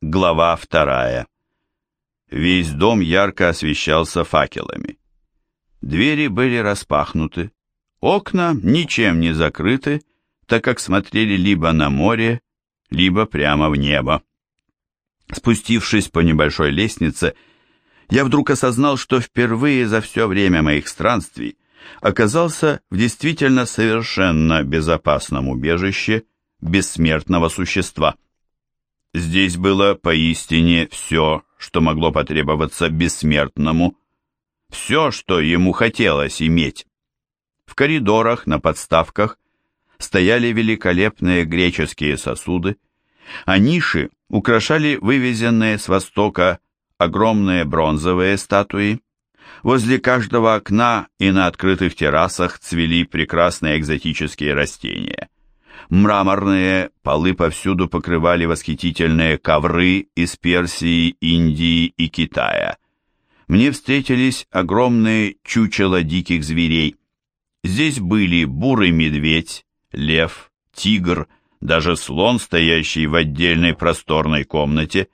Глава вторая. Весь дом ярко освещался факелами. Двери были распахнуты, окна ничем не закрыты, так как смотрели либо на море, либо прямо в небо. Спустившись по небольшой лестнице, я вдруг осознал, что впервые за все время моих странствий оказался в действительно совершенно безопасном убежище бессмертного существа – Здесь было поистине все, что могло потребоваться бессмертному, все, что ему хотелось иметь. В коридорах, на подставках стояли великолепные греческие сосуды, а ниши украшали вывезенные с востока огромные бронзовые статуи. Возле каждого окна и на открытых террасах цвели прекрасные экзотические растения – Мраморные полы повсюду покрывали восхитительные ковры из Персии, Индии и Китая. Мне встретились огромные чучела диких зверей. Здесь были бурый медведь, лев, тигр, даже слон, стоящий в отдельной просторной комнате,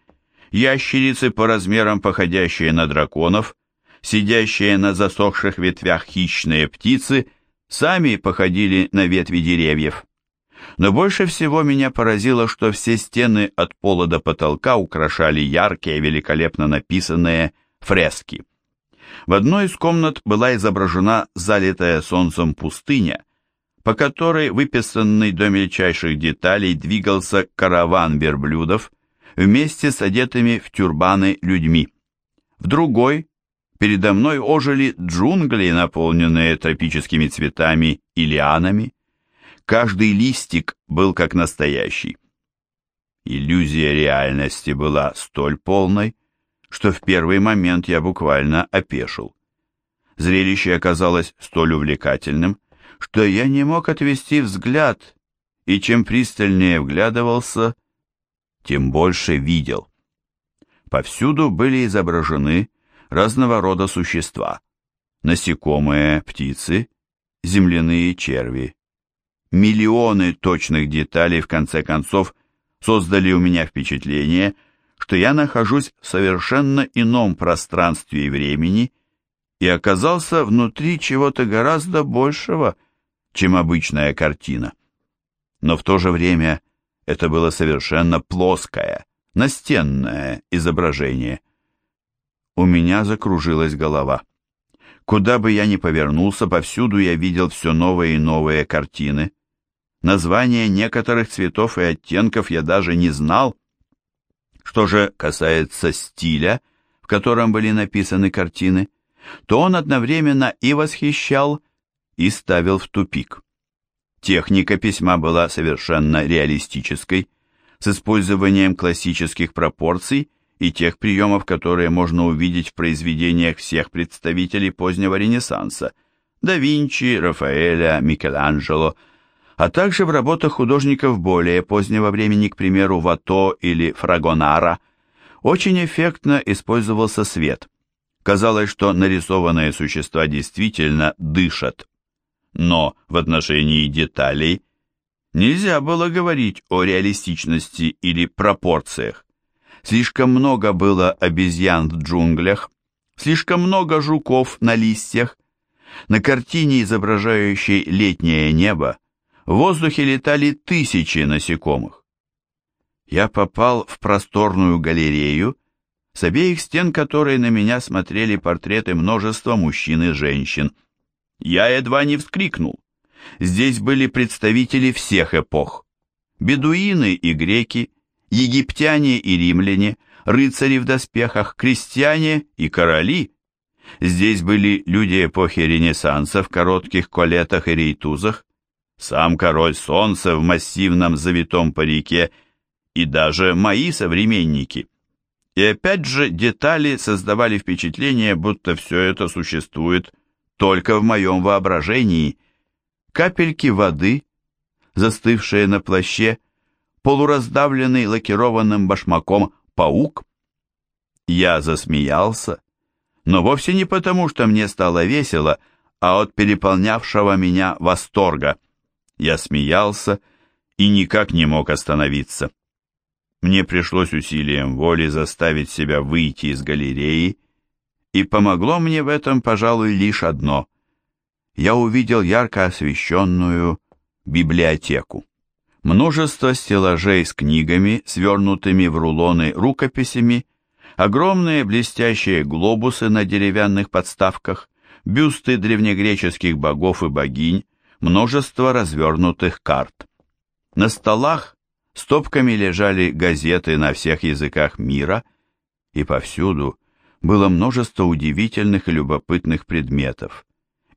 ящерицы по размерам походящие на драконов, сидящие на засохших ветвях хищные птицы, сами походили на ветви деревьев. Но больше всего меня поразило, что все стены от пола до потолка украшали яркие, великолепно написанные фрески. В одной из комнат была изображена залитая солнцем пустыня, по которой, выписанный до мельчайших деталей, двигался караван верблюдов вместе с одетыми в тюрбаны людьми. В другой передо мной ожили джунгли, наполненные тропическими цветами и лианами. Каждый листик был как настоящий. Иллюзия реальности была столь полной, что в первый момент я буквально опешил. Зрелище оказалось столь увлекательным, что я не мог отвести взгляд, и чем пристальнее вглядывался, тем больше видел. Повсюду были изображены разного рода существа. Насекомые, птицы, земляные черви. Миллионы точных деталей в конце концов создали у меня впечатление, что я нахожусь в совершенно ином пространстве и времени и оказался внутри чего-то гораздо большего, чем обычная картина. Но в то же время это было совершенно плоское, настенное изображение. У меня закружилась голова. Куда бы я ни повернулся, повсюду я видел все новые и новые картины. Названия некоторых цветов и оттенков я даже не знал. Что же касается стиля, в котором были написаны картины, то он одновременно и восхищал, и ставил в тупик. Техника письма была совершенно реалистической, с использованием классических пропорций и тех приемов, которые можно увидеть в произведениях всех представителей позднего Ренессанса – да Винчи, Рафаэля, Микеланджело – а также в работах художников более позднего времени, к примеру, Вато или Фрагонара, очень эффектно использовался свет. Казалось, что нарисованные существа действительно дышат. Но в отношении деталей нельзя было говорить о реалистичности или пропорциях. Слишком много было обезьян в джунглях, слишком много жуков на листьях. На картине, изображающей летнее небо, в воздухе летали тысячи насекомых. Я попал в просторную галерею, с обеих стен которой на меня смотрели портреты множества мужчин и женщин. Я едва не вскрикнул. Здесь были представители всех эпох. Бедуины и греки, египтяне и римляне, рыцари в доспехах, крестьяне и короли. Здесь были люди эпохи Ренессанса в коротких колетах и рейтузах, сам король солнца в массивном завитом парике и даже мои современники. И опять же детали создавали впечатление, будто все это существует только в моем воображении. Капельки воды, застывшие на плаще, полураздавленный лакированным башмаком паук. Я засмеялся, но вовсе не потому, что мне стало весело, а от переполнявшего меня восторга. Я смеялся и никак не мог остановиться. Мне пришлось усилием воли заставить себя выйти из галереи, и помогло мне в этом, пожалуй, лишь одно. Я увидел ярко освещенную библиотеку. Множество стеллажей с книгами, свернутыми в рулоны рукописями, огромные блестящие глобусы на деревянных подставках, бюсты древнегреческих богов и богинь, множество развернутых карт. На столах стопками лежали газеты на всех языках мира, и повсюду было множество удивительных и любопытных предметов.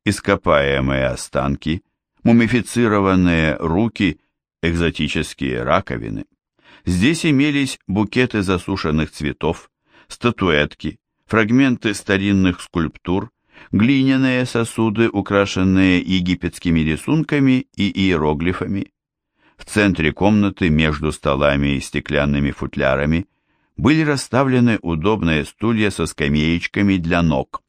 Ископаемые останки, мумифицированные руки, экзотические раковины. Здесь имелись букеты засушенных цветов, статуэтки, фрагменты старинных скульптур, глиняные сосуды, украшенные египетскими рисунками и иероглифами. В центре комнаты между столами и стеклянными футлярами были расставлены удобные стулья со скамеечками для ног.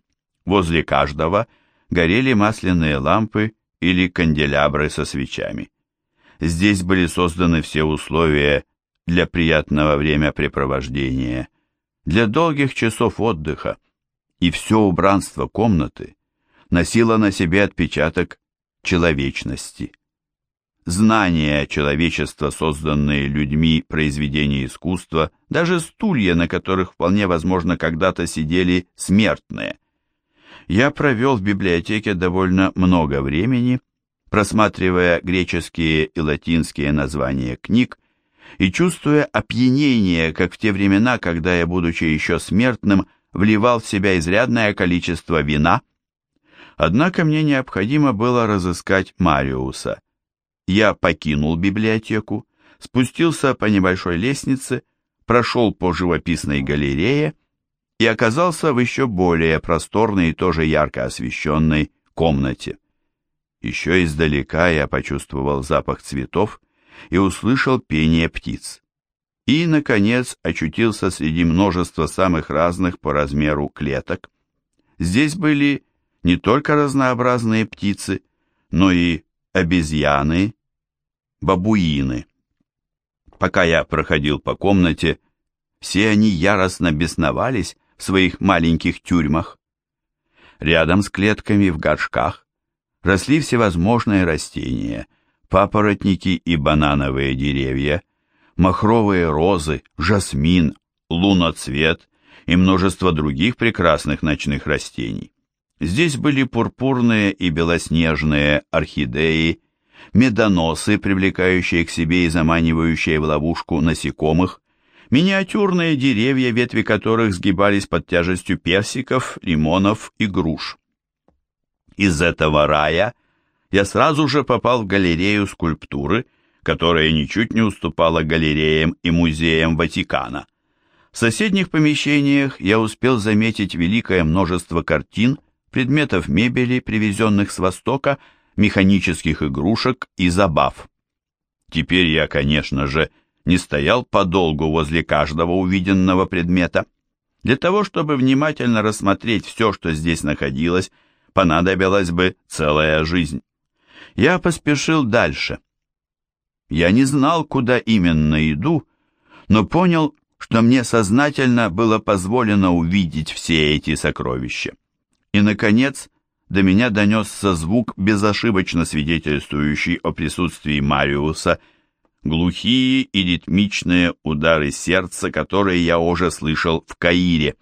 Возле каждого горели масляные лампы или канделябры со свечами. Здесь были созданы все условия для приятного времяпрепровождения, для долгих часов отдыха, и все убранство комнаты носило на себе отпечаток человечности. Знания человечества, созданные людьми произведения искусства, даже стулья, на которых вполне возможно когда-то сидели смертные. Я провел в библиотеке довольно много времени, просматривая греческие и латинские названия книг и чувствуя опьянение, как в те времена, когда я, будучи еще смертным, вливал в себя изрядное количество вина. Однако мне необходимо было разыскать Мариуса. Я покинул библиотеку, спустился по небольшой лестнице, прошел по живописной галерее и оказался в еще более просторной и тоже ярко освещенной комнате. Еще издалека я почувствовал запах цветов и услышал пение птиц. И, наконец, очутился среди множества самых разных по размеру клеток. Здесь были не только разнообразные птицы, но и обезьяны, бабуины. Пока я проходил по комнате, все они яростно бесновались в своих маленьких тюрьмах. Рядом с клетками в горшках росли всевозможные растения, папоротники и банановые деревья, махровые розы, жасмин, луноцвет и множество других прекрасных ночных растений. Здесь были пурпурные и белоснежные орхидеи, медоносы, привлекающие к себе и заманивающие в ловушку насекомых, миниатюрные деревья, ветви которых сгибались под тяжестью персиков, лимонов и груш. Из этого рая я сразу же попал в галерею скульптуры, которая ничуть не уступала галереям и музеям Ватикана. В соседних помещениях я успел заметить великое множество картин, предметов мебели, привезенных с Востока, механических игрушек и забав. Теперь я, конечно же, не стоял подолгу возле каждого увиденного предмета. Для того, чтобы внимательно рассмотреть все, что здесь находилось, понадобилась бы целая жизнь. Я поспешил дальше. Я не знал, куда именно иду, но понял, что мне сознательно было позволено увидеть все эти сокровища. И, наконец, до меня донесся звук, безошибочно свидетельствующий о присутствии Мариуса, глухие и ритмичные удары сердца, которые я уже слышал в Каире.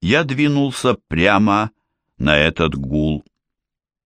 Я двинулся прямо на этот гул.